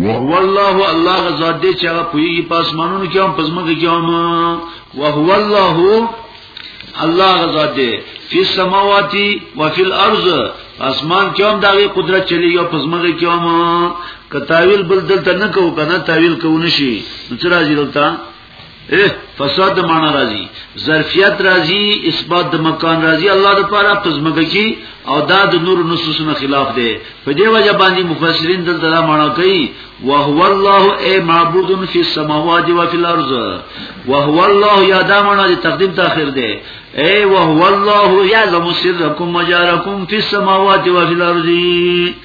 وهو الله الله غزاد دې چې هغه پوي په اسمانونو کې هم پزماګه کې هم وهو الله الله غزاد دې په سماواتي او په الارض اسمان کې هم دغه قدرت چلی او پزماګه کې هم کتاویل بل دلته نه کو کنه تاویل کو نشي نو چې راځي دلته فساد د معنا راځي ظرفیت راځي اثبات د مکان راځي الله د پاره پزمګه کی او دا د نور نصوصونو خلاف دی په دې وجه باندې مفسرین دلته دا معنا کوي وهو الله ای معبود فی السماوات و فی الارض وهو الله یا دا معنا د تقدیم تاخير دی ای وهو الله یعلم سرکم مجارکم فی السماوات و فی الارض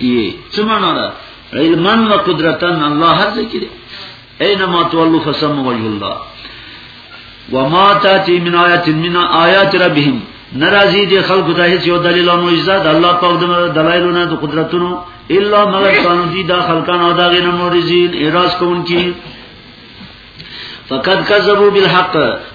یی څه معنا ده علما و قدرتا الله هر ځای کې اينما تولوا فسم وجه الله وما تاتي من آيات من آيات ربهم ناراضي دي خلق ته هیڅ یو دلیل او معجزه د الله په دلایلونو د قدرتونو الا مگر قانون دي دا خلقان او دا غیر مورزین اراز کوونکی فقد کذبوا بالحق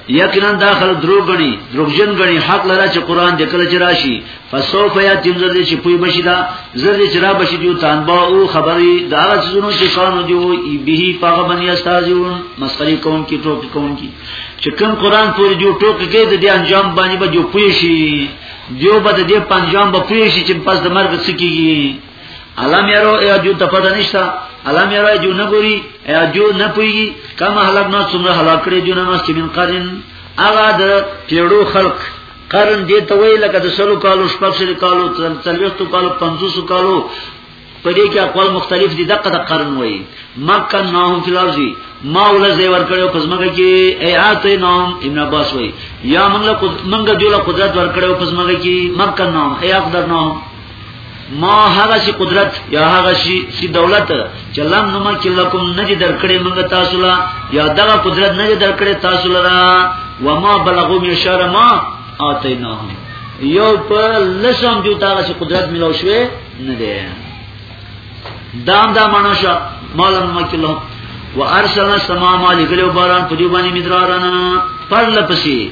یقینا داخل درو غنی دروغجن غنی حق لرا چې قران د کله چې راشي فسوف یاتیم زر دې چې پوی بشی دا زر دې چې را بشی دیو تانبا او خبرې دا هغه څونو چې کانو جو به پاغه بنی استاذون مسخري کون کی ټوک کون کی چې کوم قران پورې جو ټوک کې د دې انجام باندې به جو پوی شي دیو به د دې پنجام به پوی شي چې پس د مرګ سکیږي علم یارو ای جو ته پته نشتا علم یارو جو نه ګوري ای جو نه پوي کما هلاک نه څومره هلاک کړي جو نه مس من قرن اغا د پیړو خلق قرن دې ته وی لکه د سلو کالو شپږ سلو کالو تلويختو کالو 500 کالو په دې کې اقوال مختلف دي دغه د قرن وای مکه نوهم فلارزي ما ول زې ور کړو پس مګه کې اي اته نوم ابن عباس وای یا موږ له موږ جوړه قدرت ور کړو پس مګه کې مکه نوم اي اقدر نوم ما هغه شي قدرت یا هغه شي چې دولت چې لم نو ما کې لکم نه دي درکړې موږ تاسو لا یا دغه قدرت نه دي درکړې تاسو لرا و ما بلغو می شر ما اتیناهم یو په لسم جو تاسو شي قدرت ملو شوې نه دي دام دا معنا شو مالم ما کې لو وارسلنا سما ما لګلو باران په دې باندې مدرارانه پر لپسي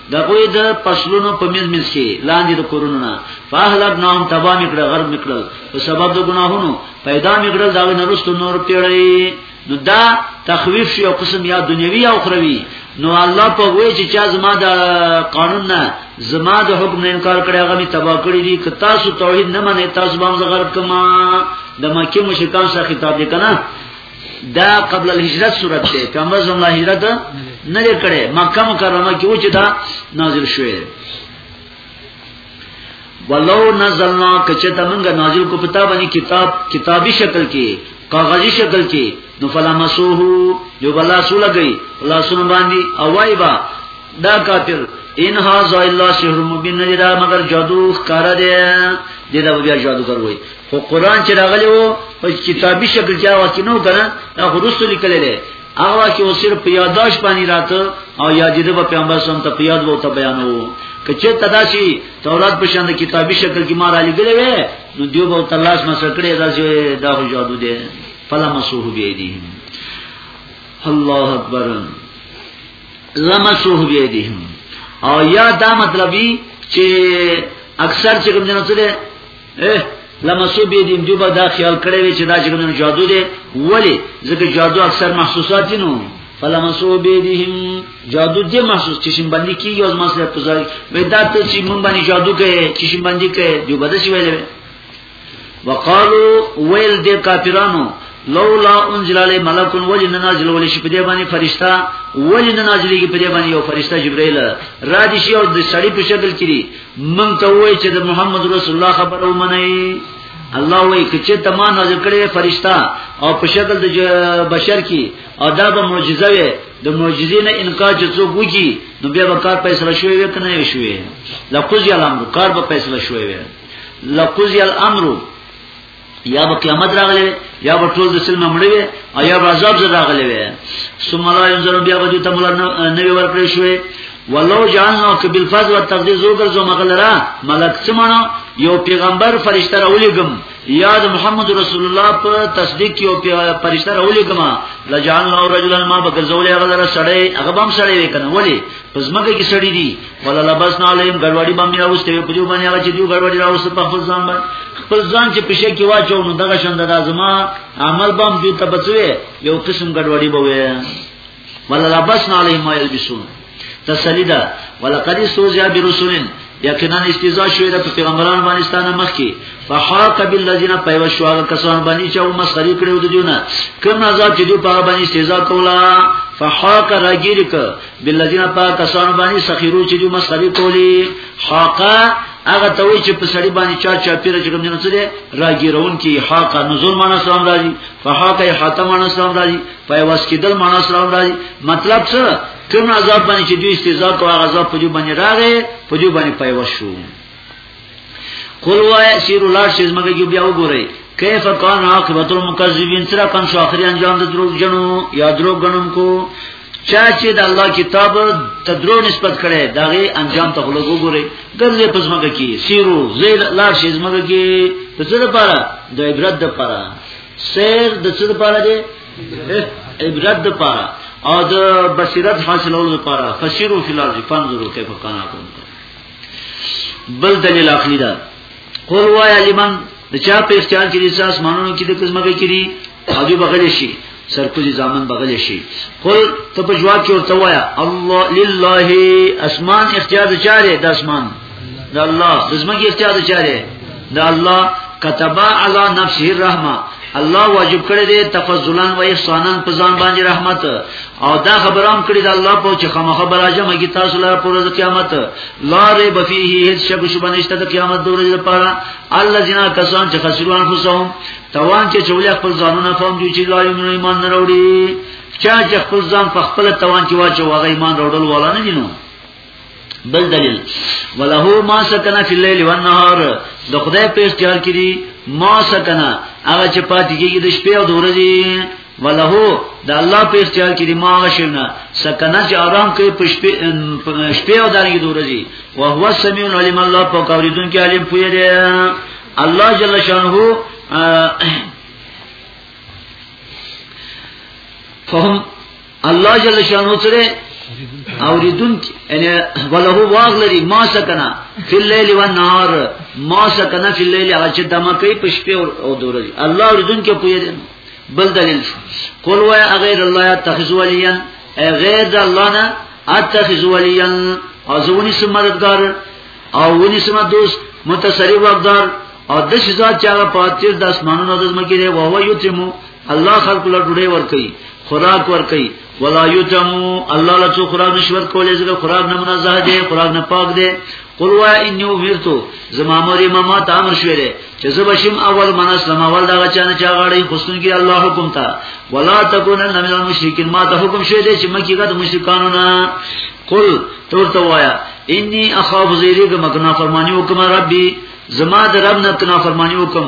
د غوی د پسلونو په میز میز کې لاندې د کورونو نه فاهلک نام تبا میکړه غرب میکړه په سبب د ګناهونو پیدا میکړه دا نه رستو نور پیړی نو دا تخویف شي او قسم یا دنیوي او اخروی نو الله په وای چې چا زما د قانون نه زما د حکم نه انکار کړی هغه می تبا کړی دي که تاسو توحید نه منئ تاسو به زغرب کما د مکه مشرکان سره خطاب وکړه دا قبل الهجرت صورت ده کومه زموږ هجرت نه لري مکه مکرمه کې و چې دا نازل شوی ولو نزلنا کچته موږ نازل کو پتا باندې کتاب کتابي شکل کې کاغذي شکل کې نو فلا مسوه یو بلا سول گئی الله سن باندې اوای با دا کافر ان هاذا الا سحر مبین نه دا مگر جادو ښکار دی دې دا بیا جادو کوي خو قران چې راغلی وو په کتابي شکل کې هغه کینو کنه دا خروستو لیکل دي هغه کې وسیر په یاداش باندې راته او یادید په پیغمبر سم ته په یاد وو ته بیانو کچه تداشي تورات په شان د کتابي شکل کې ما را لګلې وې نو دیو به تلاش ما سکړې دا چې دا خو جادو دی فلا مسوه بی دی الله اکبر لمسوه بی دی او یا دا مطلبی چې اکثر چې کوم جنسه لمسو به دین جو به دا خیال کړی وي چې دا چې کوم جادو دی ولی ځکه جادو اکثر محسوسات نو فلمسو به دین جادو دې محسوس چې شین باندې کیږي او مسله پزای وې دا ته چې مونږ باندې جادو کوي چې شین باندې کوي جو بده شي ویلې وقالو ویل دې کافرانو لولا انزل علی ملک ولی نازل ولی شي په دې باندې فرشتہ ولی نازلېږي په دې باندې یو فرشتہ جبرائیل را دي شي او د سړی په شکل کې من ته وای چې د محمد رسول الله خبره ومني الله وای کچې ته ما نازل کړې فرشتہ او په شکل د بشر کې او دا به معجزه وي د معجزې نه انکار چې څوک وږي نو بیا به کار فیصله شوی وي کنه یې شوی لقضی الامر کار به فیصله شوی وي لقضی الامر یا به قیامت راغلی وي یا به ټول د سلم مړ وي او یا به عذاب زر راغلی وي ثم لا ينظر بیا به دوی ته مولا نه وی ورکړی شوی ولو جانو ک بالفضل والتقدير زو ګرځو مغلرا ملک سمانو یو پیغمبر فرشتہ راولېګم یا د محمد رسول الله په تصدیق کې او فرشتہ راولېګم لجان او رجلن ما بکر زولې هغه سره سړی هغه بم سړی وکنه ولی پزماګه کې سړی دی ولا لبسنا عليهم غړوړي باندې راوستي په دې باندې هغه چې دوی غړوړي راوست په خپل ځان باندې خپل ځان چې پښه کې واچو نو دغه شند د ازما عمل بم دوی ته بچوي یو قسم غړوړي به وي ولا لبسنا عليهم ما يلبسون تسلی ده ولقد استوزع برسولین یقینا استیزا شوی د پیغمبران افغانستان مخ کې فحاق بالذین پیو شو هغه کسان باندې چې او مسخري کړو د دیونه کوم عذاب چې دوی په باندې استیزا کولا فحاق راګیر ک بالذین پاک کسان باندې سخیرو چې دوی مسخري کولی حقا هغه ته وی چې په سړی باندې چا چا پیر چې کوم جنو څه دی راګیرون کی حق نزول معنا سلام راځي فحاق حاتم معنا سلام راځي پیواس کیدل معنا سلام راځي مطلب څه کوم عذاب باندې چې دوی استهزاء کوي هغه عذاب په جو باندې راغی په جو باندې پیواس شو قل وای سیر لار شیز مګه جو بیا وګورئ کیف کان عاقبت المکذبین سره کان شو اخری انجام د دروغ جنو یا دروغ غنم کو چا چې د الله کتاب ته درو نسبت کړي داغه انجام ته لوګو ګوري ګرځي پزماګه کی سیرو زیل لار شیز مګه کی په څه لپاره د عبرت لپاره سیر د څه لپاره دی عبرت لپاره او د بصیرت حاصلولو لپاره فسیرو فی الارض فانظروا کیف کان عاقبت بل دلیل عقلی ده قول وایا لمن د چا په اختیار کې دي ساس مانونو کې د قسمه به کړي اجو بغل شي سرکوزي ځامن بغل شي قل ته په جواب کې ورته وایا الله لله اسمان اختیار د چاره د اسمان د الله د زمګي اختیار د چاره د الله كتبا على نفسه الرحمه الله واجب کړی دی تفضلان و احسانان په ځان باندې رحمت او دا خبرام کړی دا الله په چې خامخه براجم کی تاسو لپاره پر ورځ قیامت لار بفیه هیڅ شک شوبه نشته د قیامت د ورځې لپاره الذين کسان چې خسرون فسهم توان چې چولې خپل ځانونه فهم دي چې لا ایمان نه وروړي چا چې خپل ځان په خپل توان کې واچو هغه ایمان وروړل ولا نه دي نو بل دلیل وله ما سکنا فی الليل والنهار د خدای په اختیار کې دي ما سکنا هغه چې پاتې کېږي د شپې او د ورځې وله د الله په اختیار کې دي ما غشنه سکنا چې آرام کوي په شپې شپې او دغه د ورځې او هو سمیع العلیم الله په کوریدون کې علیم پوی دی الله جل شانه فهم الله جل شانو سره اوریدون یعنی وله واغ لري ما سکنا فی الليل و النهار ما سکنا فی الليل هغه چې دمه کوي په شپه او د ورځې الله اوریدون کې پوهه دي بل دلیل شو قول وای غیر الله تخذ ولیا غیر د الله نه اتخذ ولیا ازونی سمددگار او ونی سم دوست متصرف وقدار او د شزا چې هغه پاتیر د اسمانونو د زمکې دی او هو یتمو الله خلق له ډوډۍ ور کوي خوراک ور کوي ولا یتمو الله له څو خوراک نشور کولې زګه خوراک نه منزه دی خوراک نه پاک دی قل وا انی امرتو زما مور امام ته امر شوې ده چې زه بشم اول من اسلام اول دا چانه چا غاړي حسن کې الله حکم تا ولا تکونن من المشرکین ما ته حکم شوې ده چې مکیګه د مشرکانو نه قل تورته وایا انی اخاف زیری که مکنا فرمانی وکم ربی زما د رب نه کنا فرمانی وکم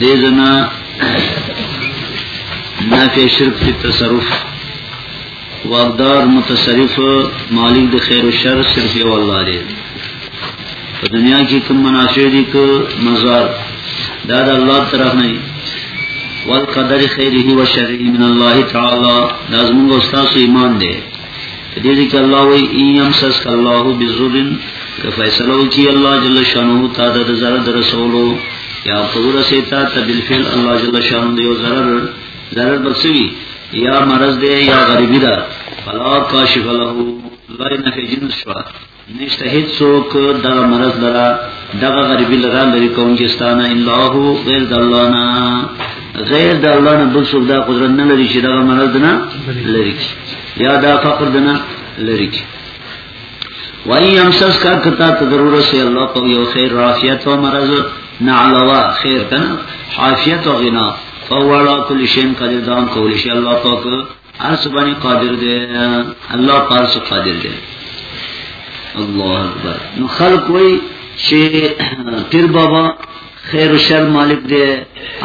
دې زنا نافع شرک فی تصرف واقدار متصرف مالک د خیر او شر صرف یو الله دی په دنیا کې کوم منافع دي کو مزار دا د الله طرف نه دی والقدر خیره و شره من الله تعالی لازم او استاد ایمان دی دې دې کې الله وی ایم سس الله بزرن که فیصله وکي الله جل شانه تا د زړه در رسولو یا قبول سیتا تبل فعل الله جل شانه دیو zarar zarar بسوی یا مرض دې یا غریبی دا فلا کاشف له لای نه جنس شوا نشته هیڅوک دا مرض لرا دغه غریبی لرا لري کونجستانه الا هو غیر د الله نه غیر د الله نه بل څوک دا قدرت نه لري چې دغه مرض نه لري یا دا فقر نه لري وای امسس کا کتا ته ضرورت سی الله کو یو خیر رافیت او مرض نه علاوه خیر کنه عافیت او غنا فوالا کل شین قدر دام کول شي الله پاک هر څه باندې قادر دی الله پر څه قادر دی الله اکبر نو خلق وای چې پیر بابا خیر و شر مالک دی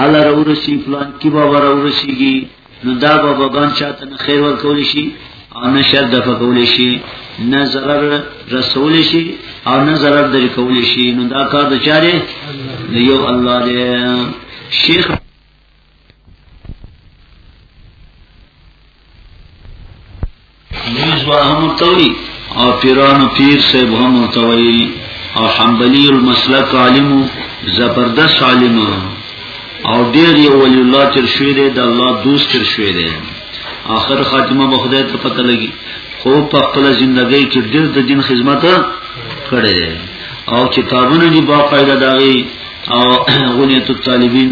الله راورسی فلان کی بابا راورسیږي نو دا بابا ګان چاته نه خیر ورکول شي او نه شر دفع کول شي نه zarar رسول شي او نه zarar در کول شي نو دا کار د چاره یو الله دی شیخ نیز با هم ورتوی او پیران و پیر صاحب هم ورتوی او حنبلی المسلک عالمو زبردست عالمو او ډیر یو ولی الله تر شوی دی د الله دوست تر شوی دی آخر خاتمه به خدای ته پته لګي خو په خپل ژوندۍ کې ډیر د دین خدمت کړی دی او کتابونه دی باقاعده داغي او غنیت الطالبین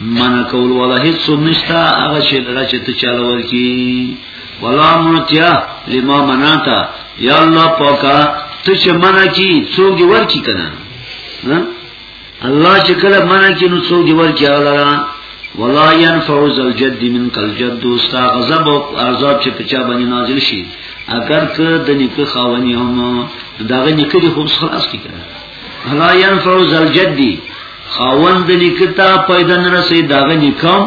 من کول ولا هیڅ نشتا هغه چې لړا چې ته چاله ورکی ولا متیا لما مناتا یا الله پاکا ته چې منا کی څوګ دی ورکی کنه الله چې کله منا کی نو څوګ دی ورکی الله ولا ينفع ذل جد من کل جد دوستا غضب او عذاب چې په چا باندې نازل شي اگر که د نیکه خاونی هم داغه نیکه دی خو خلاص کی کنه ولا ينفع ذل جد خاوند نکتا پیدا نرسي داغه نکام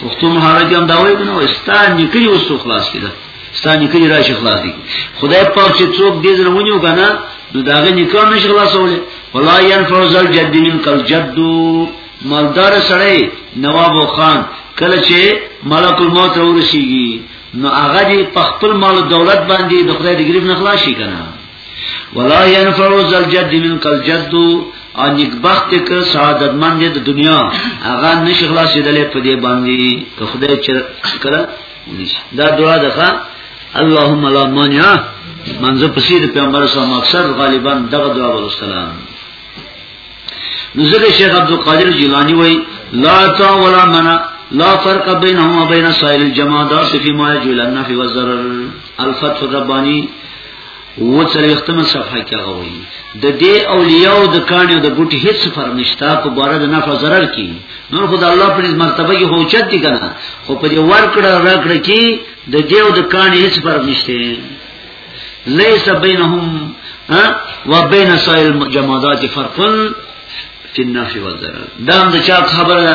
پښتو مهاراج هم دا وایي نو استا نکري اوس خلاص کړه استا نکري راشي خلاص دي خدای پاک چې څوک دې زره ونیو کنه نو داغه نکام نشي خلاصول ولا ينفع ذل جد من قل جد مالدار سړی نواب خان کله چې ملک الموت ورسیږي نو هغه دې په خپل مال او دولت باندې د خدای د گرفت نه خلاص شي کنه ولا ينفع ذل جد من قل جد او نکبخت که سعادت مند د دنیا هغه نشي خلاصېدلې په دې باندې که خدای چې کړه دا دعا ده اللهم لا مانع منځ پسې د پیغمبر صلی الله اکثر غالبا دغه دعا ورسلام نو ځکه شیخ عبد القادر جیلانی وای لا تا ولا منع لا فرق بینهما بین سائر الجمادات فی ما یجول النفع والضرر الفتح الربانی و څلوختمه صفحه کې هغه وایي د دې اولیاء د کانیو د ګټي هیڅ فرق نشته په باره د نفع ضرر کې نور خدای الله په نس مرتبه کې هوچت دي کنه خو په دې ورکړه راکړه کې د دې او د کانیو هیڅ فرق نشته ليس بينهم و بین سائل جمادات فرق فی النفی والضرر دام دا چا خبر دا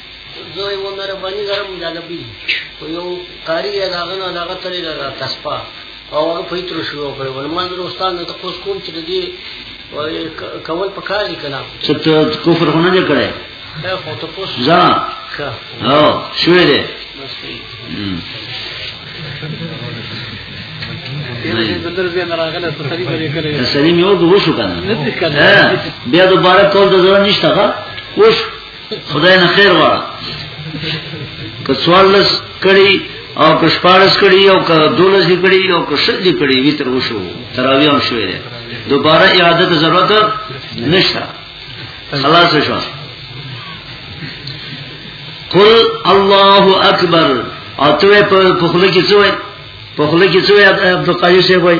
زه یو مهرباني لرم دا لبي خو یو قاری دی د هغه نه د هغه تلې ده دا تسپه او هغه په یترو شروع کړی ول ما زه استاد نه تپوس کوم چې د دې کول په کار دي که نه چې ته کفر خو نه دی کړی خو تپوس ځه هو شوی دی سلیم یو دوه شو کنه بیا دوباره کول د ضرورت نشته ښه وښه خدای نه خیر وړه که سوال لس کړي او که شپارس کړي او که دولس دی کړي او که شل دی کړي وی تر وشو تراوی هم شوې ده دوباره اعاده ته ضرورت نشته خلاص شو قل الله اکبر او ته په خله کې څوې په خله کې څوې عبد القادر شه وای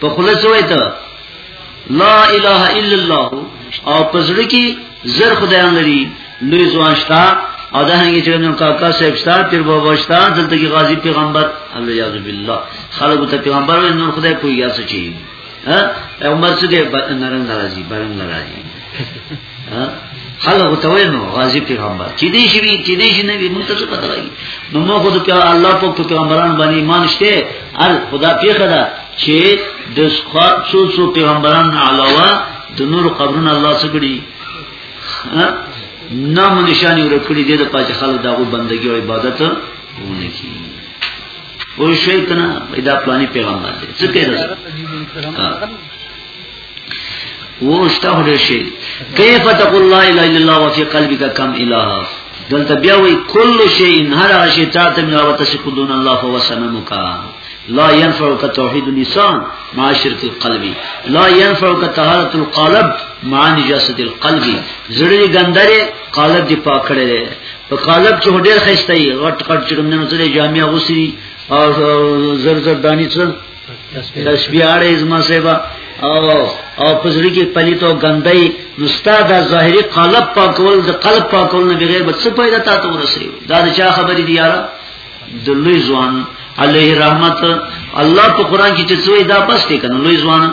په خلاص وای ته لا اله الا الله او پزړه کې زر خدایان لري لوی ځوان شتا او دا هنګي چې نن کاکا صاحب شتا پیر بابا شتا دلته کې غازی پیغمبر الله یعذ بالله خلکو ته پیغمبر وای نور خدای کوی یا څه چی ها عمر څه دې نرنګ ناراضي برنګ ناراضي خلق ته وای نو غازی پیغمبر چې دې شي چې دې شي نبی مونږ ته څه پته لګي نو موږ خو د پیغمبر الله په پیغمبران باندې ایمان شته ار خدا پیغه ده چې د څو څو پیغمبران علاوه د نور قبرونه الله سګړي نام نشانی ورکړي دې د پاتې خلک دغه بندگی او عبادت ونه کی او شیطان پیدا پلاني پیغمبر دې څه کوي وروسته هډه شي کیف تقول لا اله الا الله وفي قلبك كم اله دلته بیا وی کل شی ان هر هغه شی تا ته ملا وت شي کدون الله فهو سممک لا ينفعك توحيد اللسان مع شرك القلب لا ينفعك طهارة القلب مع نجاسة القلب زړه ګندره قلب دی پاک کړي په قالب چې ډېر خسته یې غټ غټ چې کوم نه نو ځلې جامع غوسي او زر زر دانی څه تشبیهاړې زما سیبا او او پزړی کې پلیت او ګندای نستا د ظاهری قلب پاکول د قلب پاکول نه بغیر بل څه پیدا تا ته ورسېږي دا د چا خبرې دی یاره د لوی ځوان علیه رحمت الله په قران کې چې څوې دا بس دی کنه لوی ځوان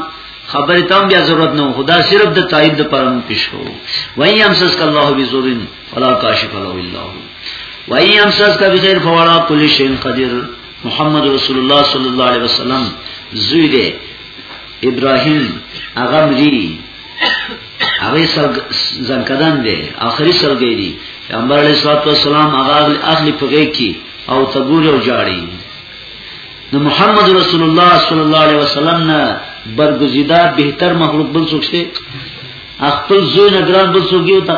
خبرې تم بیا ضرورت نه خدا صرف د تایید د پرم پیش کو وای هم سس الله بزورین ولا کاشف الله الا هو وای هم سس کا بخیر فوالا کل شین قدیر محمد رسول الله صلی الله علیه وسلم زوی دی ابراهیم هغه مری هغه سر زنکدان دی اخري سرګی دی پیغمبر علیه الصلاه والسلام هغه اخلي پغې کی او تګور او جاړي نو محمد رسول الله صلی الله علیه وسلم نه برگزیده بهتر مخلوق بل څوک شي خپل زوی نه ګران بل څوک یو تا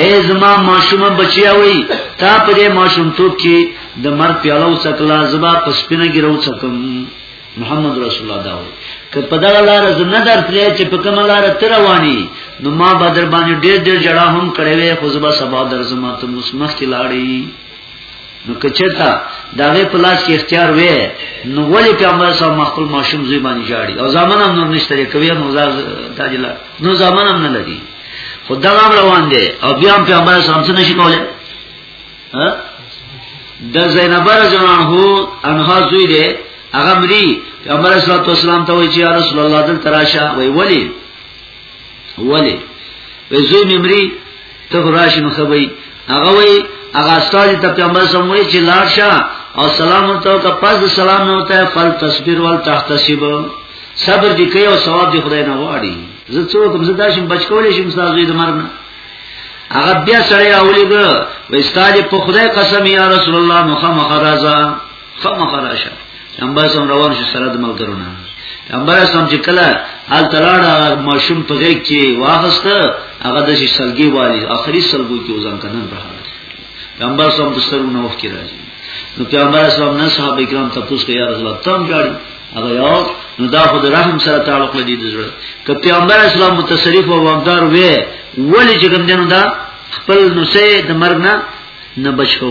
اے زما ماشومه بچیا وای تا په دې ماشوم توپ کې د مر پیاله وڅکلا زبا پسپینه ګرو څکم محمد رسول الله دا وای که په دغه لار زنه درتلې چې په کومه لار تر رواني نو ما بدر باندې ډېر ډېر جړا هم کړې وې خو زبا سبا درځم ته مسمخ کې لاړې نو کچتا داغه پلاس کې اختیار وې نو ولی پیغمبر صاحب مخکل ماشوم زوی باندې جاړي او زامن هم نور نشته کوي نو زار تاجلا نو زامن هم نه لدی خدا هم روان دي او بیا هم پیغمبر صاحب څه نشي کولای ها د زینب رجنان هو انها زوی دی هغه مری پیغمبر صلی الله علیه وسلم ته وی چې رسول الله دل تراشه وی ولی ولی زوی نمری ته راشي نو خبري هغه وای هغه استاد ته پیغمبر سم وای چې لاړ شه او سلام ورته او پس د سلام نه وته فل تصبر ول تحتسب صبر دې کوي او ثواب دې خدای نه واړي زه څوک زه داشم بچکولې شم استاد دې مرګ نه هغه بیا سره راولېګ وای استاد په خدای قسم یا رسول الله مخه مخه راځه فما خراشه پیغمبر سم روان شو سره د ملګرو نه پیغمبر سم چې کله حال تلاړه ماشوم په غیږ کې واغسته هغه د شي سلګي والی اخري سلګو کې وزن کنن په حال پیغمبر سم د سترو نو وخت کې راځي نو پیغمبر سم نه صحابه کرام تاسو کې یا رسول الله تم جاړي هغه یو نو دا خو د رحم سره تعلق لري د زړه که پیغمبر اسلام متصرف او واقدار وې ولې چې کوم دینو دا خپل نو سه د مرګ نه نه بچو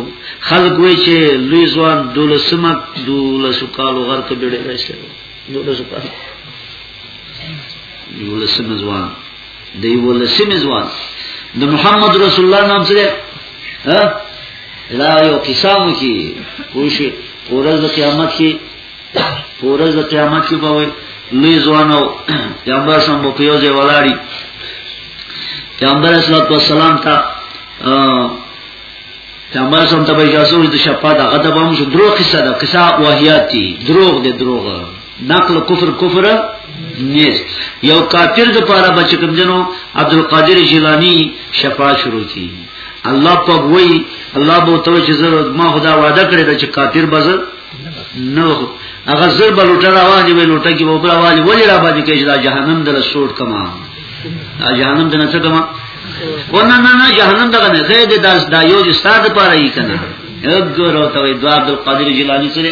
خلک وی چې لوی ځوان دولسمه دولسو کالو غر ته بیړې راځي دولسو کالو دولسمه ځوان دی ولسمه ځوان د محمد رسول الله نام سره ها دا یو قسم کی کوشي پورز د قیامت کی پورز د قیامت کی به لوی ځوانو پیغمبر سم په یو ځای ولاړی پیغمبر اسلام والسلام ته چمبر سم ته به اجازه ورته شپه دا غدا به هم شو درو قصه دا قصه واهیات دي دروغ دي دروغ نقل کفر کفر نیز یو کافر د پاره بچ کوم جنو عبد القادر جیلانی شفاعت شروع کی الله په وای الله به تو چې زه ما خدا وعده کړی چې کافر بزر نو هغه زر بلوټه راوړي وی لوټه کې وبره والی ولی را باندې کې چې دا جهنم در سوټ کما جهنم دنه څه کما ونه نه نه جهنم دغه نه زید داس دا یو چې ستاسو لپاره یې کنه اګور او توي دعا عبد القادر جیلانی سره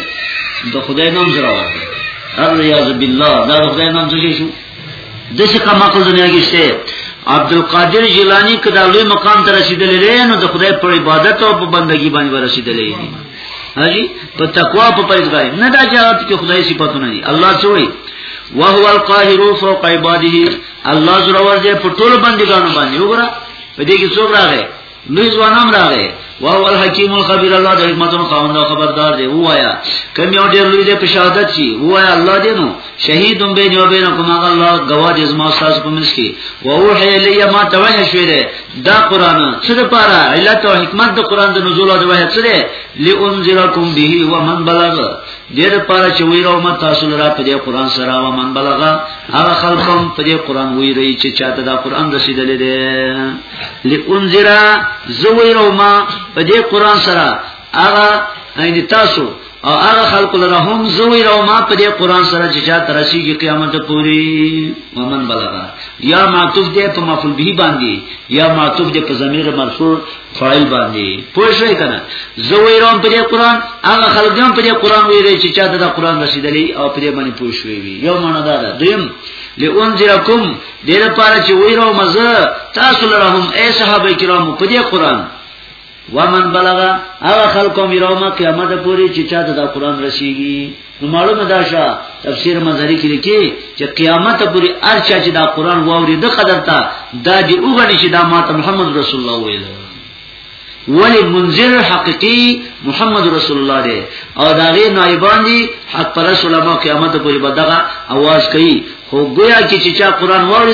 د خدای نوم سره ورته الیاذ بالله دا د خدای نوم څه شو د څه کما کو دنیا کې شته عبد القادر جیلانی کدا لوی مقام ته رسیدلې نو د خدای په عبادت او په بندگی باندې ورسیدلې هاجی په تقوا په پرېزګاری نه دا جهاد کې خدای صفاتونه دي الله سوې وهو القاهر فوق عباده الله زړه ورځي په ټول بندګانو باندې وګوره په دې کې څوک راغی لوی ځوانان راغی وهو الحکیم الخبیر الله د حکمتونو خاوند او خبردار دی وایا کوم یو ډیر لوی دی په شهادت شي وایا الله دې نو شهید به جو بینکم هغه الله گواه دې زما استاد په منځ کې ووحی الیه ما توحی شوی دی دا قران څه لپاره علت او حکمت د قران د نزول او د وحی څه دی لئنذرکم به و من بلغ دې لپاره چې ویرو ما تاسو لپاره په دې قران سره و من بلغ هغه خلکم په دې قران ویری چې چاته دا قران رسیدلې دی لئنذر زویرو ما په دې قران سره هغه ان تاسو او هغه خلق لرهم زوی او ما په دې قران سره چې چا ترسيږي قیامت پوري ومن بلغا یا معطوف دې په مفعول به باندې یا معطوف دې په ضمیر مرفوع فاعل باندې پوه شئ کنه زوی روم په دې قران هغه خلک هم په دې قران ویری چې چا د قران رسیدلی او په دې باندې پوه شوی وي یو معنا دا ده دویم لئنذرکم دې لپاره چې ویرو مزه تاسو لرهم اے صحابه کرامو په دې قران ومن بلغ هغه خلکو میروما قیامت پوری چې چا د قرآن رسیږي نو معلومه ده شا تفسیر مظهری کې لیکي چې قیامت پوری ارچا چې دا قرآن ووري د قدر تا دا دی وګڼي چې دا ماته محمد رسول الله ویل ولی منذر حقیقی محمد رسول الله دی او دا غي نایبان دي حق پر رسول الله قیامت پوری بدغه आवाज کوي خو گویا کې چې چا قرآن ووري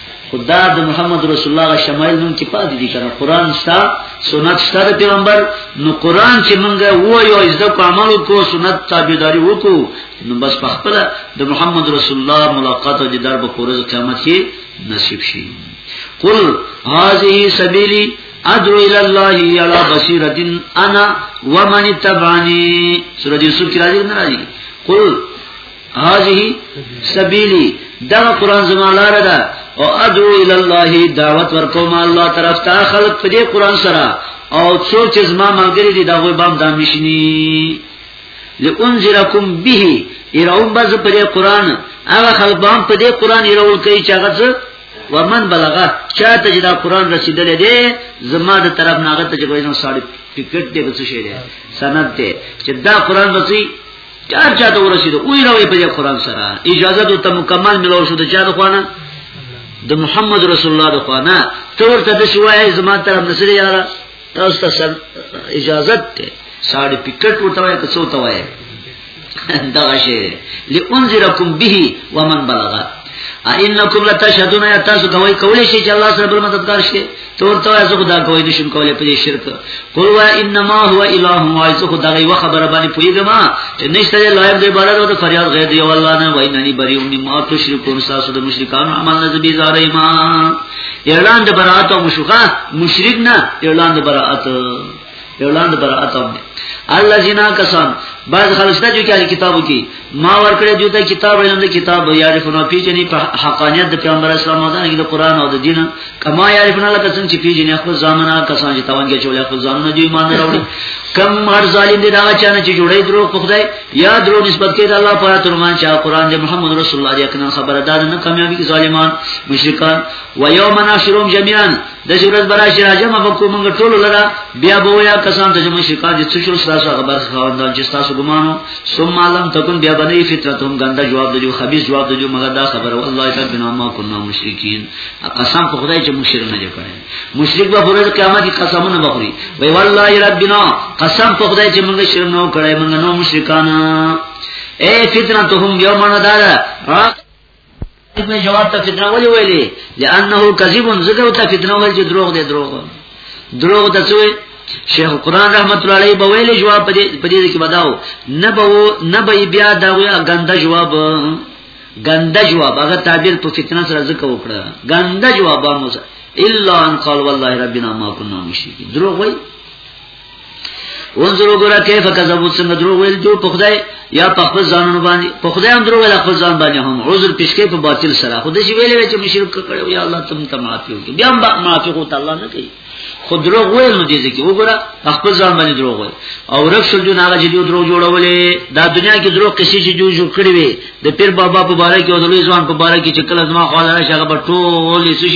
خدا د محمد رسول الله شمایل نوم کې پاتې دي کنه قران شته سنت شته د پیغمبر نو قران چې مونږه وایو از د عمل کو سنت تابعداري وکړو نو بس په خپل د محمد رسول الله ملاقات او دیدار به پورز قیامت کې نصیب شي قل هذه سبیلی ادعو الى الله على بصيره انا ومن تبعني سورۃ یوسف کې راځي نه راځي قل هذه سبیلی دا قران زما لار ده او ادعو الی الله دعوت ورکوم الله طرف ته خلق په دې قران سره او څوک چې زما ملګری دي دا غوي بام دا مشنی لئنذرکم به ایرون باز په دې قران هغه خلک بام په دې قران ایرول کوي چې هغه ومن بلغه چاته چې دا قران رسیدل دي زما د طرف ناغه ته چې کوئی نو ساړي ټیکټ دې بچو شه دي سند دې چې دا قران بچي چار چا ته ورسیدو وی راوی په قرآن سره اجازه دو ته مکمل ملو شو د چا د خوانه د محمد رسول الله د خوانه ته ورته د شوای زما طرف نسره یاره تاسو ته اجازه ته ساړي پکټ ورته وای ته څو ته وای دا شی لئنذرکم به ومن بلغ انکم لتشهدون یا تاسو کوي کولی شي چې الله سره بل مددگار شي تور ته وای زه دا کوی نشم کولای په شرک قل وا انما هو اله وای زه دا غي خبره باندې پویګم چې نشته لایق دی بار او فریاد غیر دی والله نه وای نه بری او ما تو شرکون ساسو د مشرکان عمل نه زبی زاره ما اعلان د برات او مشوخه مشرک نه اعلان د برات یو لاند برات هم دی الله جنا کسان بعض خلک شته چې کله کتابو کې ما ورکړې دوی ته کتاب علم د کتاب یعرفونه پیژنې په حقانیت د پیغمبر اسلام مازن کې د قران او د دین کما یعرفونه لکه څنګه چې پیژنې خپل ځامنه کسان چې تاوان کې چولې خپل ځامنه دی ایمان راوړي کم هر ظالم دی دا چانه چې جوړې درو په خدای یا درو نسبت کې د الله په اړه ترمان چې قران د محمد رسول الله دی کنه خبره ده نه کامیابی ظالمان مشرکان و یوم ناشرهم جميعا د شورز برا شراجه ما بکو منګ ټول لرا بیا بو یا کسان ته جمع شکان دي څه شو تاسو خبر خواندان چې تاسو ګمانو ثم علم تکون بیا بنې فطرتهم ګنده جواب دیو خبيث جواب دیو مګر دا خبر والله تعالی بنا ما كنا مشرکین قسم په خدای چې مشرک نه جوړ مشرک به ورځ قیامت کې قسمونه بخوري وی والله ربنا قسم په خدای چې موږ شرک نه کړای موږ نو مشرکان اے فطرتهم یومنا دار فتنه جواب ته فتنه ولې ویلې لانه کذب زګو ته فتنه ول چې دروغ دی دروغ دروغ د څه شیخ قران رحمت الله علیه به ویلې جواب په دې کې بداو نه به نه به بیا دا ویا غنده جواب غنده جواب هغه تعبیر په فتنه سره ځکه وکړه غنده جواب موسی الا ان قال والله ربنا ما كنا مشركين دروغ وای انظر وګوره کیف کذبوا څنګه درو ویل جو په خدای یا په خپل ځانونو باندې په خدای هم درو ویل خپل ځان باندې هم عذر پیشکې په باطل سره خو د شي ویلې چې مشرک کړو یا الله تم ته معافي وکړي بیا هم معافي کو تعالی نه کوي خو درو ویل نو دې ځکه وګوره په خپل ځان باندې درو ویل او رب شل جون هغه چې درو جوړولې دا دنیا کې درو قصې چې جوړ جوړ کړې وي د پیر بابا په باره کې او د لوی ځوان په باره کې چې کله زما خواله راشه هغه په ټول شي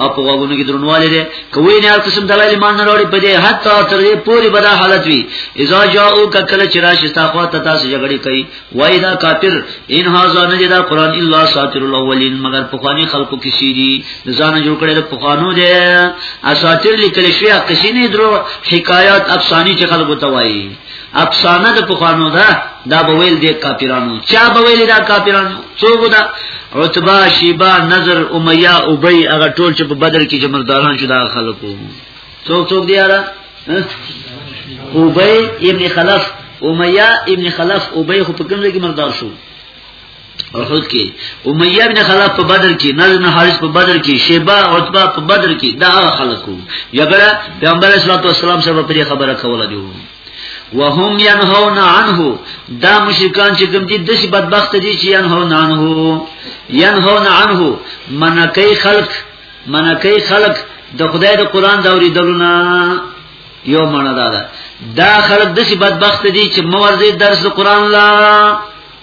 او په غوونو کې درنواله دي کوی نه هر قسم دلایل ایمان نه وروړي په دې حتی تر دې پوری بدا حالت وي اذا جاءو ککل چرش استغفار ته تاسو جګړه کوي وای دا کافر ان هاذا نه دا قران الا ساتر الاولین مگر په خواني خلقو کې شيری ځان جوړ کړي د پخوانو دي اساتر لیکل شوی قصې نه درو حکایات افسانه چې خلکو ته وایي افسانه د پخوانو ده دا به ویل دي کافرانو چا به ویل دا کافرانو څوک دا عتبہ شیبا نظر امیہ ابی هغه ټول چې په بدر کې جمرداران شو دا خلکو څوک څوک دی یاره ابی ابن خلف امیہ ابن خلف ابی خو په کوم ځای کې مردار شو احد کې امیہ بن خلف په بدر کې نذر بن حارث په بدر کې شیبا عتبہ په بدر کې دا خلکو یګړه پیغمبر صلی الله علیه وسلم سره په خبره کوله دی وهم ينهون عنه دا مشرکان چې کوم دي د شي بدبخت دي چې ينهون عنه ينهون عنه منکای خلق منکای خلق د خدای د قران دا اوریدلونه یو معنا دا ده دا خلق د شي بدبخت دي چې مورزه درس قران لا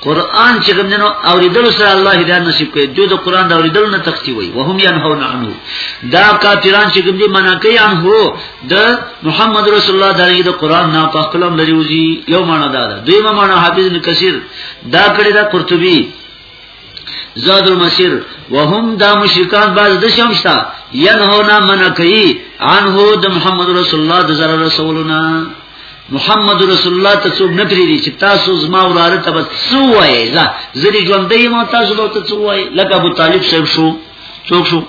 قران چې کوم دینو اوریدل سره الله هدایت نصیب کړي دوی د قران د اوریدل نه تختی وي وهم ينهون عنه دا کافران چې کوم دي منع کوي عنه د محمد رسول الله دغه د قران نه په خپلم لري وزي یو معنا دا ده دوی معنا حافظ ابن کثیر دا کړی دا قرطبي زاد المسیر وهم دا مشرکان باز د شمشتا ینهونا منع کوي عنه د محمد رسول الله د زړه رسولنا محمد رسول الله ته څوک نه پریدي چې تاسو زما وراره ته به څه وایي زه زری ژوندې ما تاسو به ته څه وایي لکه ابو طالب صاحب شو څوک شو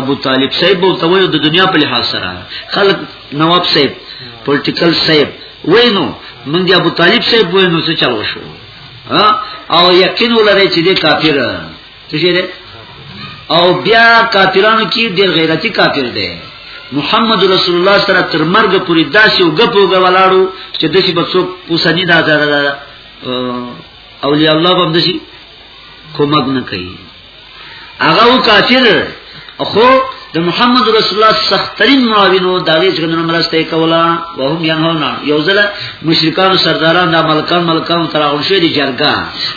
ابو طالب صاحب به ته وایي د دنیا په لحاظ سره خلک نواب صاحب پولیټیکل صاحب وینو موږ ابو طالب صاحب وینو څه چلو شو او یقین ولرئ چې دې کافر څه شي ده او بیا کافرانو کې ډېر غیرتی کافر دی محمد رسول الله سره تر مرګ پورې داسې وګپوګه ولاړو چې د شي بچو پوسنی دا زړه دا اولیاء الله باندې شي کومګ نه کوي هغه کافر خو د محمد رسول الله سخترین معاونو دا وی چې نن مرسته کولا او هم ینهونه یو ځل مشرکان سرداران د ملکان ملکان تر هغه شوی دی جرګه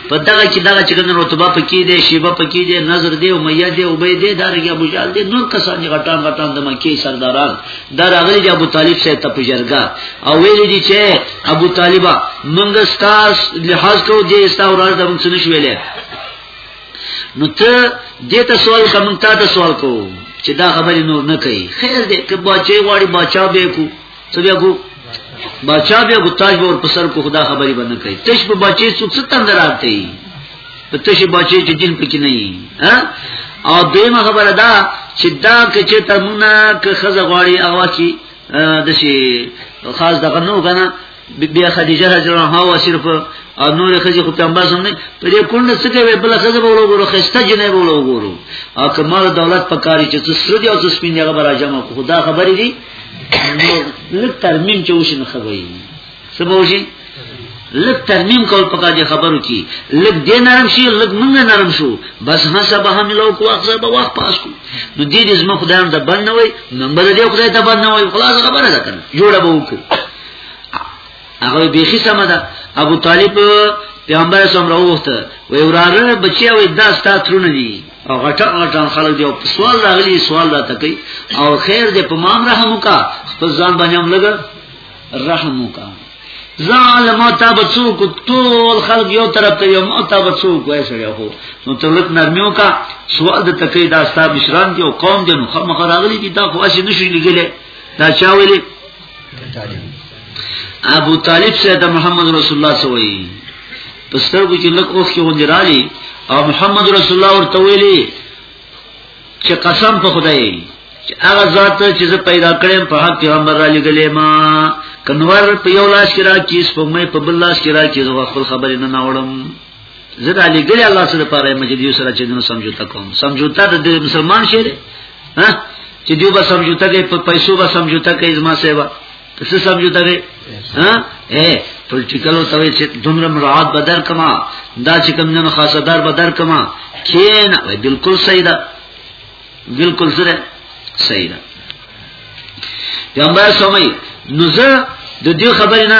په دغه کې دغه چې نن رتبه پکې دی شیبه پکې دی نظر دی او میا دی او بې دی دا رګیا بوجال دی نور کسان یې غټان غټان د مکی سرداران دا راغلی دی ابو طالب سره ته په جرګه او ویل دي چې ابو طالبہ منګستاس لحاظ کو دې استا ورځ د موږ څه نشویلې نو ته دې ته سوال کوم تا ته سوال کو چې دا خبرې نور نه کوي خیر دې که بچي واړي بچا به کو څه بیا کو بچا به کو تاج به ور په سر کو خدا خبرې باندې کوي تش په بچي څوک څه تندر راته یي په تش بچي چې جن پکې نه یي ها او دیمه خبره دا چې دا که چې تمونه که خزه غواړي هغه کې د شي خاص دغه نو کنه بیا خدیجه رضی الله عنها او صرف او نور خځه خو پیغمبر سم نه په دې کونډه څه کوي بل خځه به وګورو خسته جنې به وګورو او کمال دولت په کاری چې څه سړي او څه سپین هغه برا جمع خو دا خبرې دي نو لږ ترمیم چې وشي نه خبرې څه به وشي لږ ترمیم کول پکا دي خبرو کی لږ دې نرم شي لږ مونږ نرم شو بس ما سبا هم لو کو اخزه به وخت پاس کو نو دې دې زما خدای هم د بند نه وای نمبر دې خدای ته بند نه وای خلاص خبره ده کنه جوړه به وکړو هغه بیخي سم ده ابو طالب پیغمبر سم راوخته وی وراره بچیا وی دا ستا ترونه دي او غټه غټه خلک دی او سوال راغلی سوال راته کوي او خیر دې په مام رحم وکا خپل ځان باندې هم لګ رحم وکا ظالم او تابڅو کو ټول خلق یو طرف ته یو او تابڅو کو ایسه یو هو نو تلک نرمیو کا سوال د تکي دا ستا بشران دی او قوم دی نو خامخ راغلی دی دا خو اسی نشي لګلې دا چا ویلې ابو طالب سره د محمد رسول الله سوئی پستر کو چې لک اوخ کې غوندې رالی او محمد رسول الله ورته ویلي چې قسم په خدای چې هغه ذات چې زه پیدا کړم په حق پیغمبر را لګلې ما کنور په یو لاس کې را چې سپمې په بل لاس کې را چې زه خپل خبرې نه ناوړم زه د علی ګل الله سره پاره مجدیو سره چې دنو سمجوتا کوم سمجوتا د مسلمان شهر ها چې دیو به سمجوتا کوي په پیسو به سمجوتا کوي زما سیوا څه سمجوتا کوي ها اے پولیټیکل او توې چې دومره مراد بدر کما دا چې کوم نه خاصه دار بدر کما کین وای بالکل صحیح ده بالکل سره صحیح ده پیغمبر سمي نو زه د دې خبرې نه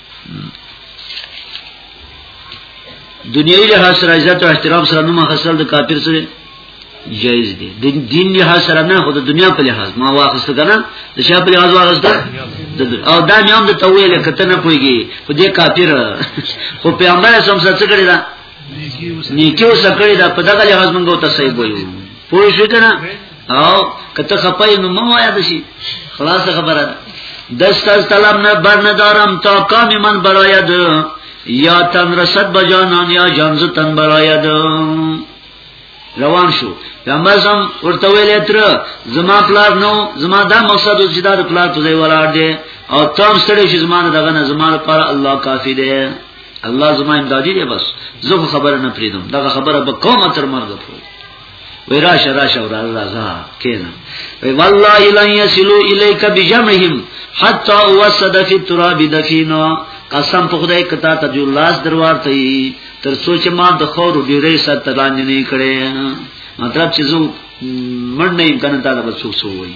دنیوي لحاظ سره عزت او احترام سره نوم خسل د کافر سره جایز دي د دین لحاظ سره نه خو د دنیا په لحاظ ما واخست کنه د شیا په لحاظ واخست او دا نیام د تویل کته نه پويږي خو دې کافر خو پیغمبر سم سره څه کړی دا نیکي وسه کړی دا په دغه لحاظ مونږ ته صحیح وایو پوه شو کنه او کته خپای نو مو وایا دشي خلاص خبره ده دست از طلب نه بر ندارم تا کامی من براید یا تن رسد بجانان یا جانز تن براید روان شو پیغمبر سم ورته ویل تر زما پلار نو زما دا مقصد چې دا پلار په ځای ولاړ دی او تم سره چې زما دغه نه زما لپاره الله کافی دی الله زما امدادی دی بس زه خبره نه پریدم دا خبره به کومه تر مرګ پورې وی راشه راشه وراره راځه کینا وی والله لن یسلو الیک بجمعهم حتا وسد فی التراب دفینا قسم په خدای کتا ته جو لاس دروارته تر سوچ ما د خور ډیرې سره ترانځ نه کړي مطلب چې زو مړ نه کنه تا د بسوسو وایي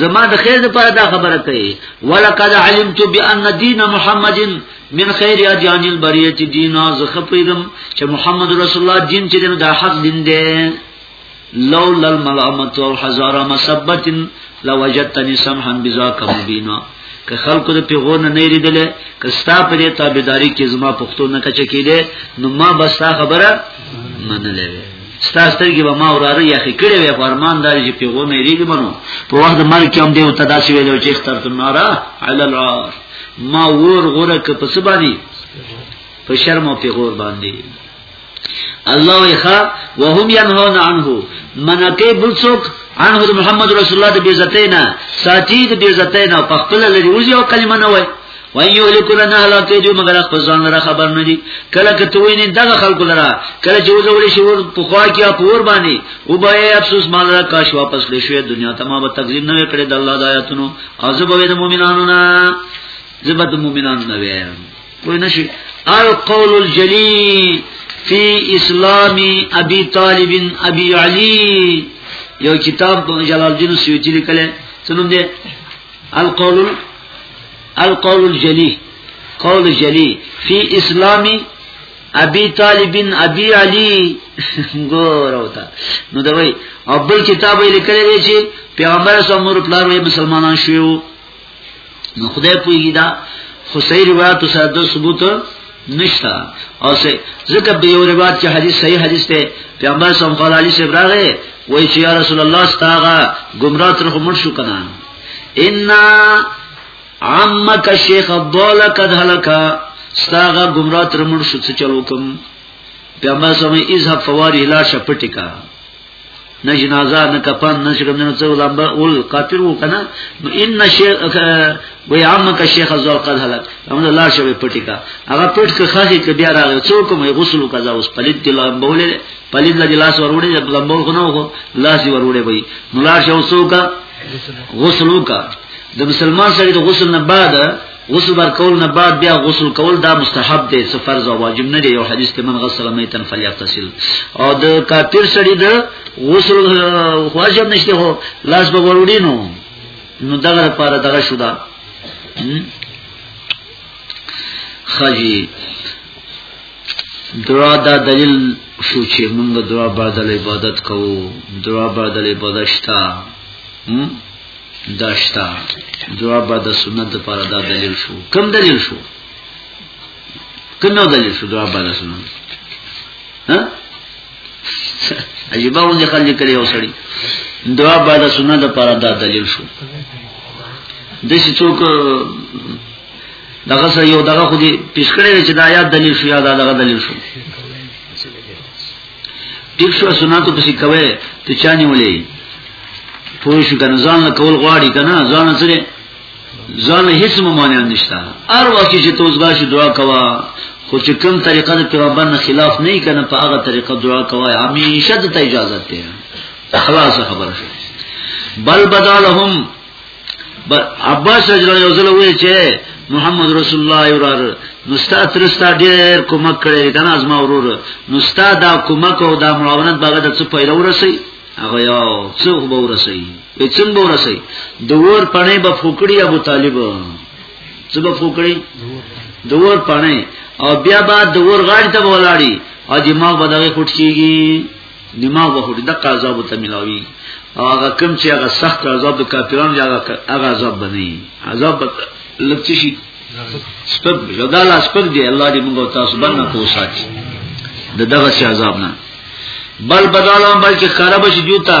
زما د خیر لپاره دا خبره کوي ولقد علمت بان دین محمد من خیر ادیان البریه دین از خپیدم چې محمد رسول الله دین چې د حق دین دی لولا الملامت او حزار مسبت لوجدتنی سمحا بذاک مبینا که خلکو د پیغونه نه ریدل که ستا په دې تابعداري کې زما پښتون نه کچ کېده نو ما بس تا خبره منلې ستا سترګې به ما وراره یخې کړې وې خو ارمان دا چې پیغو مې ریږي منو په وخت د مرګ کې هم دی ته داسې ویلو چې اخترت النار علی العار ما ور غره ک په سبانی په شرم او پیغور باندې الله ویخا وهم ينهون عنه منکه بل څوک عنه محمد رسول الله د بیزتینا ساتي د بیزتینا په خپل لري وځي او کلمه نه وای وایو لیکل نه هلاکه جو مگر خپل ځان لره خبر نه دي کله که ته وینې دغه خلکو لره کله چې وځول شي ور په خوا کې اپ ور باندې او به افسوس مال را کاش واپس لشي دنیا ته ما به تکذیب نه کړې د الله د آیاتونو او زه به د مؤمنانو نه زه به د مؤمنانو نه وایم وای نشي او قول الجلی فی اسلام ابي طالب ابي علي یو کتاب جلال الدین سیوطی لیکل څنوم دی القول القول الجلی قول جلی فی اسلامی ابي طالب ابي علي ګور وتا نو دا وای او بل کتاب یې لیکل دی چې پیغمبر صلی الله علیه وسلم یې مسلمانان شو نو خدای پویږي دا خو صحیح روایت سره د ثبوت نشتا او سه ځکه به یو روایت چې حدیث صحیح حدیث دی پیغمبر صلی الله علیه وسلم علی سے راغی وای چې یا رسول الله ستاغه گمراه تر خمر شو کنه ان عمک شیخ الدوله قد هلکا ستاغه گمراه تر مړ شو څه چلو کوم پیغمبر صلی الله علیه وسلم اذهب فواری لا شپټکا نه جنازه نه کفن نه شګم نه څه ولامبه اول قاتل وو کنه نو ان شیخ وی عمک شیخ زول قد هلک هم الله شوی پټی کا هغه پټ که خاصی ک بیا راغی څوک مې غسل وکړه اوس پلیت دی لامبولې پلیت لدی لاس وروړي لامبول خو نه وو لاس وروړي وی نو لاس یو څوک غسل وکا د مسلمان سره د غسل نه بعد غسل بر کول نه بعد بیا غسل کول دا مستحب دی څه فرض او واجب نه دی یو حدیث کې من غسل میتن فلیغتسل او د کافر سره د غسل واجب نشته هو لاس به وروړي نو نو دغه لپاره دغه شو دا خجی درا دا دلیل شو چې موږ درا بعد عبادت کوو درا بعد عبادت شتا داشتا درا بعد سنت پر دا دلیل شو کم دلیل شو کم نو دلیل شو درا بعد سنت ها عجیبه ونځ خلک کړي اوسړي دعا بعد سنت پر دا دلیل شو د څوک دغه سره یو دغه خو دې پیش کړی چې دا یا دلیل شو یا دا دغه دلیل شو ټیک شو سنتو پسې کوي ته چانی ولې پوه شو کنه ځان له کول غواړي کنه ځان سره ځان هیڅ ممانع نشته هر وخت چې توسګه شي دعا کوا خو چې کوم طریقه د پیغمبر نه خلاف نه کنه په هغه طریقه دعا کوا همیشه د اجازه ته خلاص خبره شو بل بدالهم عباس اجرا یو ځل وی چې محمد رسول الله ورار نو ستا ترستا ډیر کومک کړی کنه از ما ورور نو ستا دا کومک او دا معاونت باغه د څه پیدا ورسي هغه یو څه به ورسي په څه به ورسي دوور پړې به فوکړی ابو طالب څه به فوکړی دوور پړې او بیا بعد دوور غاړي ته ولاړی او دماغ بدغه خټ کیږي دماغ به خو دغه عذاب ته ملاوي او هغه کم چې هغه سخت عذاب د کافرانو یا هغه عذاب بني عذاب لږ شي سپک جدا لا سپک دی الله دې موږ تاسو باندې کو ساتي د دغه عذاب نه بل بدلون بلکې خراب شي جوتا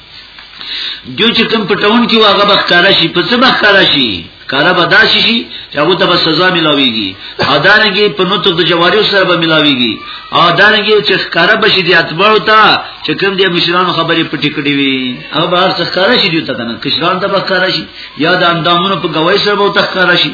جو چې کوم پټون کې واغه بخکارا شي په څه بخکارا شي کارا به داسي شي چې هغه ته به سزا ملاويږي او دانګي په نو ته د جواري سره به ملاويږي او دانګي چې کارا به شي د اتباع ته چې کوم دي مشران خبرې پټې کړې وي هغه به هر څه کارا شي جو ته کنه کشران ته به کارا شي یا د اندامونو په گواہی سره به تخکارا شي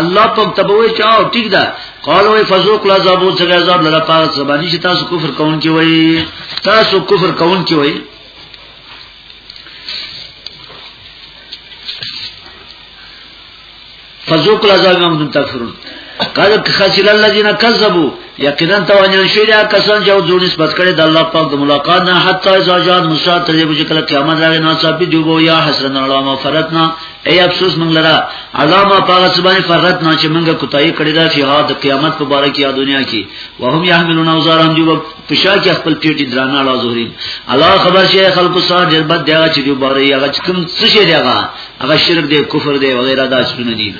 الله په تبوي چاو ټیک ده قال وی فذوق العذاب او څنګه عذاب لره پاره سبانی چې تاسو کفر کون کی وای تاسو کفر کون کی وای فذوق العذاب ممن تکفرون قد خسر الذين كذبوا یقینا توانیان شوی دا کسان چې او جوړ نسبت کړي د الله پاک د ملاقات نه حتی اذا جاء موسی تر دې چې کله قیامت راغی نو صاحب دی وو یا حسرت الله ما فرتنا ای افسوس مونږ لرا علامه پاغه سبحانه فرت نه چې مونږه کوتای کړی دا چې ها د قیامت په باره کې دنیا کې وهم یحملون اوزارهم دی پښا کې خپل پیټي درانه لا زهرین الله خبر شي خلکو سره ډېر بد دی چې دی باره یې هغه کوم څه شي دی هغه هغه شرک دی کفر دی وغیرہ دا څه نه دي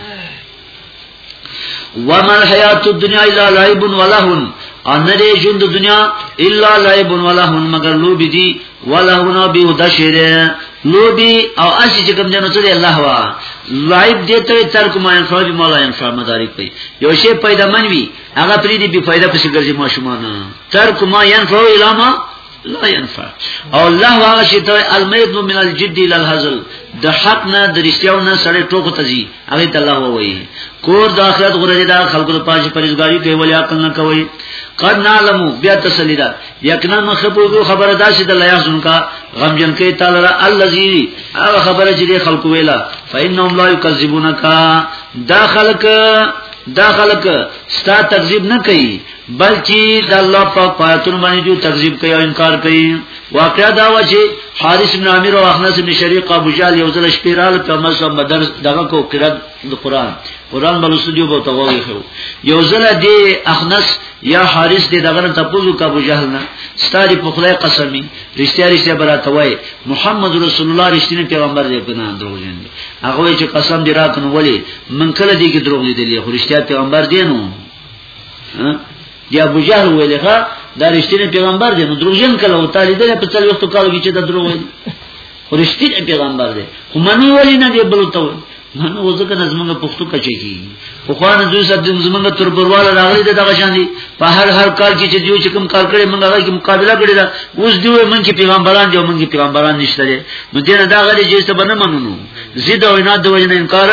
ومن حیات الدنیا الا لعب ولهن ان دې ژوند د دنیا الا لعب ولهن مگر لوب دي ولهن به ودشر لوب او اسی چې کوم جنو ته الله وا لعب دې ته ترک ما انفاج مولا انفاج مدارک پي یو شی پیدا منوي هغه پری دي به فائدہ پس ګرځي ماشومان ترک ما ينفع الاما لا ينفع او الله هغه شي ته المیت نو من الجد الى الهزل د حق نه د رښتیاو نه سړی ټوکو تزي هغه ته الله وایي کور د اخرت غره دا خلکو ته پاج پرېزګاری کوي ولیا عقل نه کوي قد نعلم بیا تسلی ده یقینا مخبو خبره ده چې د لیا زون کا غم جن کې تعالی را الذی هغه خبره چې خلکو ویلا فإنهم لا یکذبونک دا خلک دا خلک ستا تکذیب نه کوي بلکې د الله پاک په آیاتونو باندې جو تکذیب کوي او انکار کوي واقعا دا و چې حارث بن عامر او اخنس بن شریق ابو جال یو ځل شپیرال په مسو بدر دغه کو قرات د قران قران بل سودیو به تغوي خو یو ځل دی اخنس یا حارث دی دغه ته پوزو کا ابو جهل نه ستاري په خدای قسمی رښتیا رښتیا براته وای محمد رسول الله رښتینی پیغمبر دی کنه دروژن دی هغه چې قسم دی راتنو ولی من کله دی کې دروغ لیدلی خو رښتیا پیغمبر دی نو دی ابو جهل ویل ښا دا رښتینی پیغمبر دی نو دروغجن کله او تعالی دې په څل وخت کالو کې چې دا دروغ وایي خو رښتینی پیغمبر دی خو منی ولی نه دی بل ته منو وځکه د زمونږ پښتو کچې کی خو خوان دوی سب زمونږ تر برواله راغلي دغه شان دي په هر هر کار کې چې دیو چې کوم کار کړي موږ هغه کې مقابله کړی دا اوس دیو موږ کې پیغمبران دی موږ کې پیغمبران نشته نو دې دا غلي چې څه بنه منو زید او نه د وجنه انکار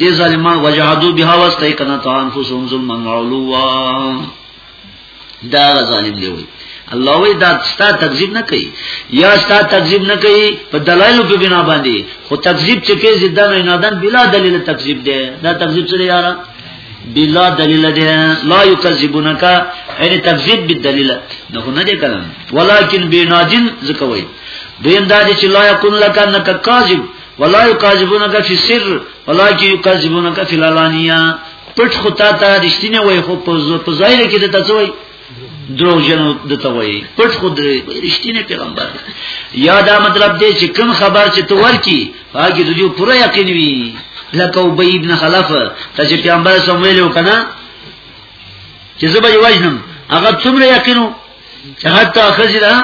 دې ظالمان وجحدوا بها واستيقنت انفسهم ظلما وعلوا دا ظالم دی وای الله وی دا ستا تکذیب نه کوي یا ستا تکذیب نه کوي په دلایل په بنا باندې خو تکذیب چې په زیدان نه نادان بلا دلیل تکذیب دی دا تکذیب سره یاره بلا دلیل دی لا یکذبونک یعنی تکذیب بالدلیل نه نه دی کلام ولکن بناجن زکوي دین دا چې لا یکن لک انک کاذب ولا یکذبونک فی سر ولا یکذبونک فی العلانیه پټ خو تا ته رښتینه وای خو په ظاهر کې د تاسو درو جنو دته وای پټ خود رښتینه پیغمبر یا دا مطلب دی چې کوم خبر چې تو ورکی هغه د دې پوره یقین وی لکه ابی ابن خلف ته چې پیغمبر سم ویلو کنه چې زه به وژنم هغه څومره یقینو چې حتی خزی دا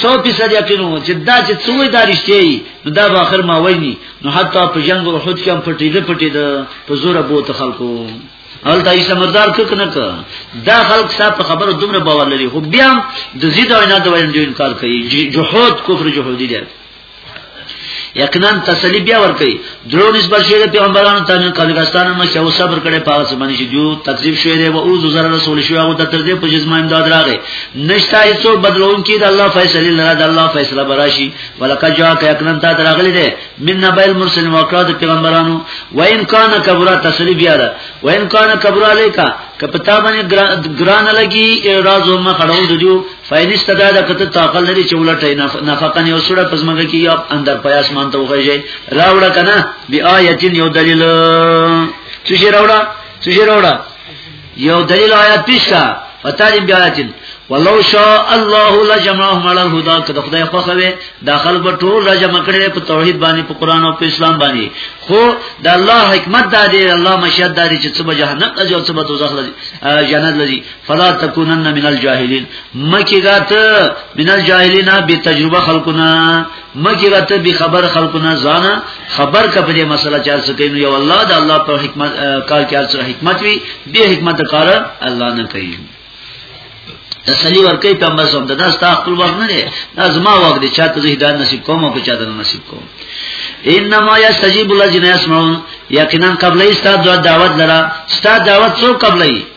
سو پیسر یقینو چې دا چې څوې دا رښتیا یي نو دا به اخر ما وایي نو حتی په جنگ او حد کې هم پټې ده پټې ده په زور بوت خلکو هل دا ایسه مردار ک کنه ک دا خلک صاحب په خبره دومره باور لري خو بیا د زید او نه د وینډو انکار کوي جهود کفر جهودی دی یقینا تسلی بیا ورکړي درو نسبت شوی د پیغمبرانو ته من قبل کستانه مخ او صبر کړي په هغه باندې چې جو تکذیب شوی دی او اوز زر رسول شوی او د تر دې په جسم امداد راغی نشتا هیڅ بدلون کې د الله فیصله لره د الله فیصله براشي ولکه جوا کې یقینا تا دراغلی دی من نبیل مرسل واقعات د پیغمبرانو وان کان کبرا تسلی بیا ده وان کان کبرا الیکا کپتا باندې ګران لګي اعراض او مخړو د جو فائدې ستدا د کته تاقل لري چې ولټي نفقه نه وسړه پزماګه کې یا اندر پیاس مان ته وغږی راوړه کنه بی آیتین یو دلیل څه شي راوړه څه شي راوړه یو دلیل آیات پیښه فتاری بی آیتین ولو شاء الله لجمعهم على الهدى کده خدای خو خوي داخل به ټول راجم کړي په توحید باندې په قران او په اسلام باندې خو د الله حکمت دا دی الله مشهد دا دی چې څه به جهنم ته او څه به دوزخ لږي جنت لږي فلا تکونن من الجاهلین مکی غات من الجاهلین به تجربه خلقنا مکی غات به خبر خلقنا ځان خبر کا په دې مسله چار سکین یو الله د الله په حکمت کار کې اصل حکمت وی به حکمت کار الله نه کوي تسلی ورکې په امر سم دا ستا خپل وخت نه دی دا زما وخت دی چاته زه هدایت نصیب کوم او چاته نصیب کوم انما یستجیب الذین یسمعون یقینا قبلې ستا دعوت لرا ستا دعوت څو قبلې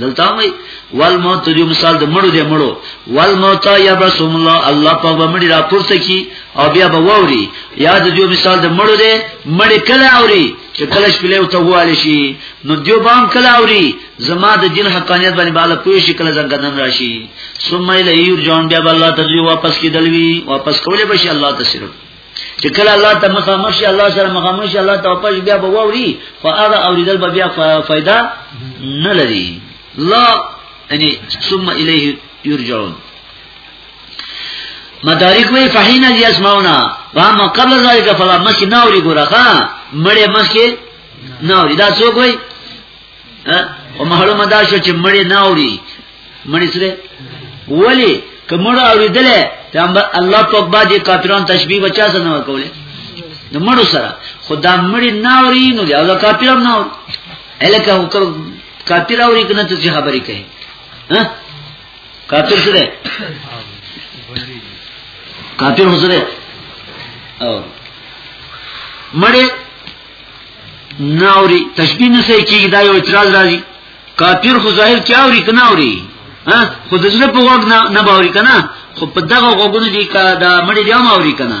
دلته وای والموت یو مثال د مړو دی مړو والموت یا رسول الله الله په ومړي را پورته کی او بیا به ووري یا د یو مثال د مړو دی مړ کله اوري چې کله شپله او ته واله شي نو دیو بام کله اوري زما د دین حقانیت باندې بالا پوي شي کله څنګه دن راشي ثم الیه جون بیا الله تعالی واپس کیدلوي واپس کولې بشي الله تعالی چې کله الله ته مخامخ شي الله سره مخامخ شي الله ته واپس بیا به ووري خو هغه اوریدل به بیا فائدہ نه لري لا یعنی ثم الیه یرجعون مدارک وی فحینا دی اسماونا واما قبل ذالک فلا مخی ناوری گورا خوا مڑی مخی ناوری دا سوک وی او معلومه دا شو چې مړی نه اوري مړی سره ولی کمړو اوریدل پیغمبر الله په باندې کافرانو تشبیه بچا سره نه کوله د مړو سره خدا مړی نه اوري نو دی او کافرانو نه اوري الکه وکړه کافر اوري کنه ته خبرې کوي ها کافر سره کافر سره او مړی ناوري تشبيه نه سي کیږي دا یو اعتراض راځي کافر خو ظاهر کې اوري کنه اوري ها خو د زړه په وګ نه نه باوري کنه خو په دغه وګونو دي کا دا مړي دی ما اوري کنه